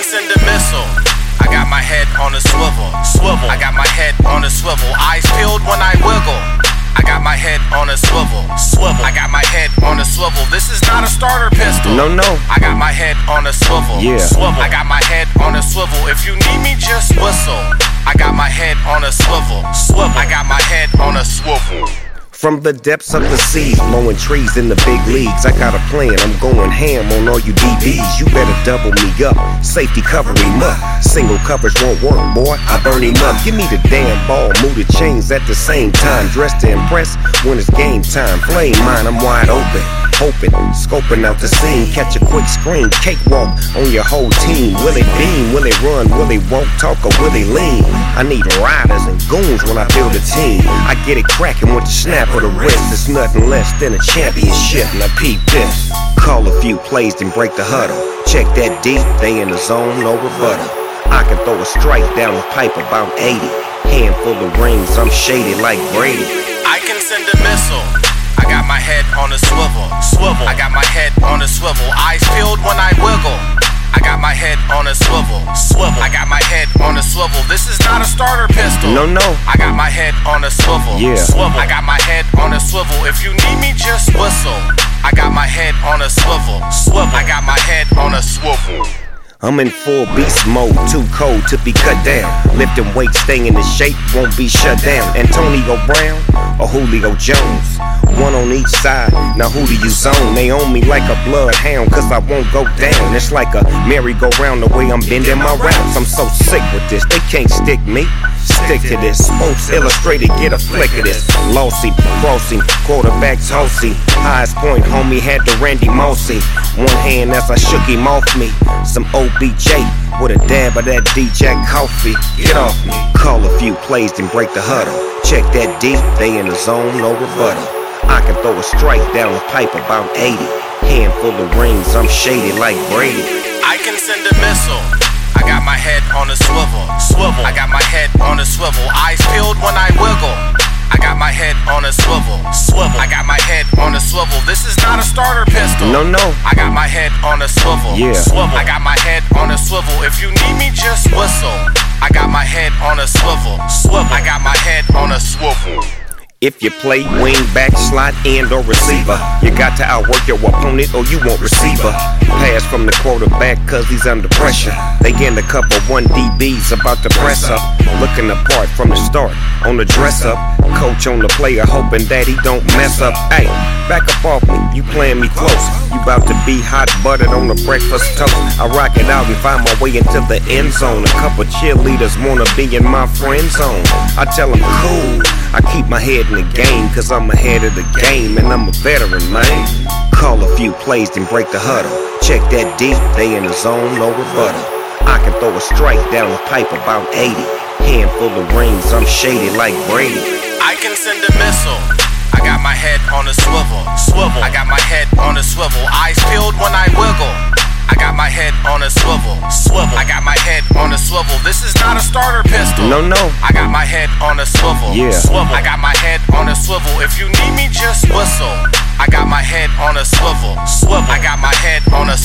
can send a missile. I got my head on a swivel, swivel. I got my head on a swivel. Eyes peeled when I wiggle. I got my head on a swivel, swivel. I got my head on a swivel. This is not a starter pistol. No, no. I got my head on a swivel, yeah. swivel. I got my head on a swivel. If you need me, just whistle. I got my head on a swivel, swivel. I got my head on a swivel. From the depths of the sea, mowing trees in the big leagues. I got a plan, I'm going ham on all you DBs. You better double me up. Safety cover him up. Single coverage won't work, boy. I burn him up. Give me the damn ball, move the chains at the same time. Dressed to impress when it's game time. Flame mine, I'm wide open. Hoping, scoping out the scene, catch a quick screen, cakewalk on your whole team. Will it beam? Will it run? Will it walk, talk, or will it lean? I need riders and goons when I build a team. I get it cracking with the snap of the wrist. It's nothing less than a championship. Now peep this. Call a few plays and break the huddle. Check that deep, they in the zone, no rebuttal. I can throw a strike down the pipe about 80. Handful of rings, I'm shaded like Brady. I can send a missile. I got my head on a starter pistol. No, no. I got my head on a swivel. Yeah. Swivel. I got my head on a swivel. If you need me, just whistle. I got my head on a swivel. Swivel. I got my head on a swivel. I'm in full beast mode, too cold to be cut down. Lifting weights, staying in shape, won't be shut down. Antonio Brown or Julio Jones, one on each side. Now who do you zone? They own me like a bloodhound, cause I won't go down. It's like a merry-go-round the way I'm bending my routes. I'm so sick with this, they can't stick me. Stick to this. Sports Illustrated, get a flick of this. Lossy, crossing, quarterbacks hosey. Highest point, homie, had the Randy Mossy. One hand as I shook him off me. Some OBJ with a dab of that DJ coffee. Get off me. Call a few plays then break the huddle. Check that deep, they in the zone, no rebuttal. I can throw a strike down the pipe about 80. Handful of rings, I'm shaded like Brady. I can send a missile. I got my head on a swivel. Swivel. I got my head on a swivel. Eyes peeled when I wiggle. I got my head on a swivel. Swivel. I got my head on a swivel. This is not a starter pistol. No, no. I got my head on a swivel. Yeah. Swivel. I got my head on a swivel. If you need me, just whistle. I got my head on a swivel. Swivel. I got my head on a swivel. If you play wing, back, slot, and or receiver, you got to outwork your opponent or you won't receiver. Pass from the quarterback cause he's under pressure. They get a couple one DBs about to press up. Looking apart from the start on the dress up. Coach on the player hoping that he don't mess up. Hey, back up off me, you playing me close. You about to be hot buttered on the breakfast toast. I rock it out and find my way into the end zone. A couple cheerleaders wanna be in my friend zone. I tell them cool. I keep my head in the game, cause I'm ahead of the game and I'm a veteran, man. Call a few plays and break the huddle. Check that deep, they in the zone, no rebuttal. I can throw a strike down the pipe about 80. Handful of rings, I'm shaded like Brady. I can send a missile. I got my head on a swivel. Swivel. I got my head on a swivel. Eyes peeled when I wiggle. I got my head on a swivel. Swivel. I got my head on a swivel. This is not a starter pistol. No, no. I got my head on a swivel. Yeah. Swivel. I got my head on a swivel. If you need me, just whistle. I got my head on a swivel. Swivel. I got my head on a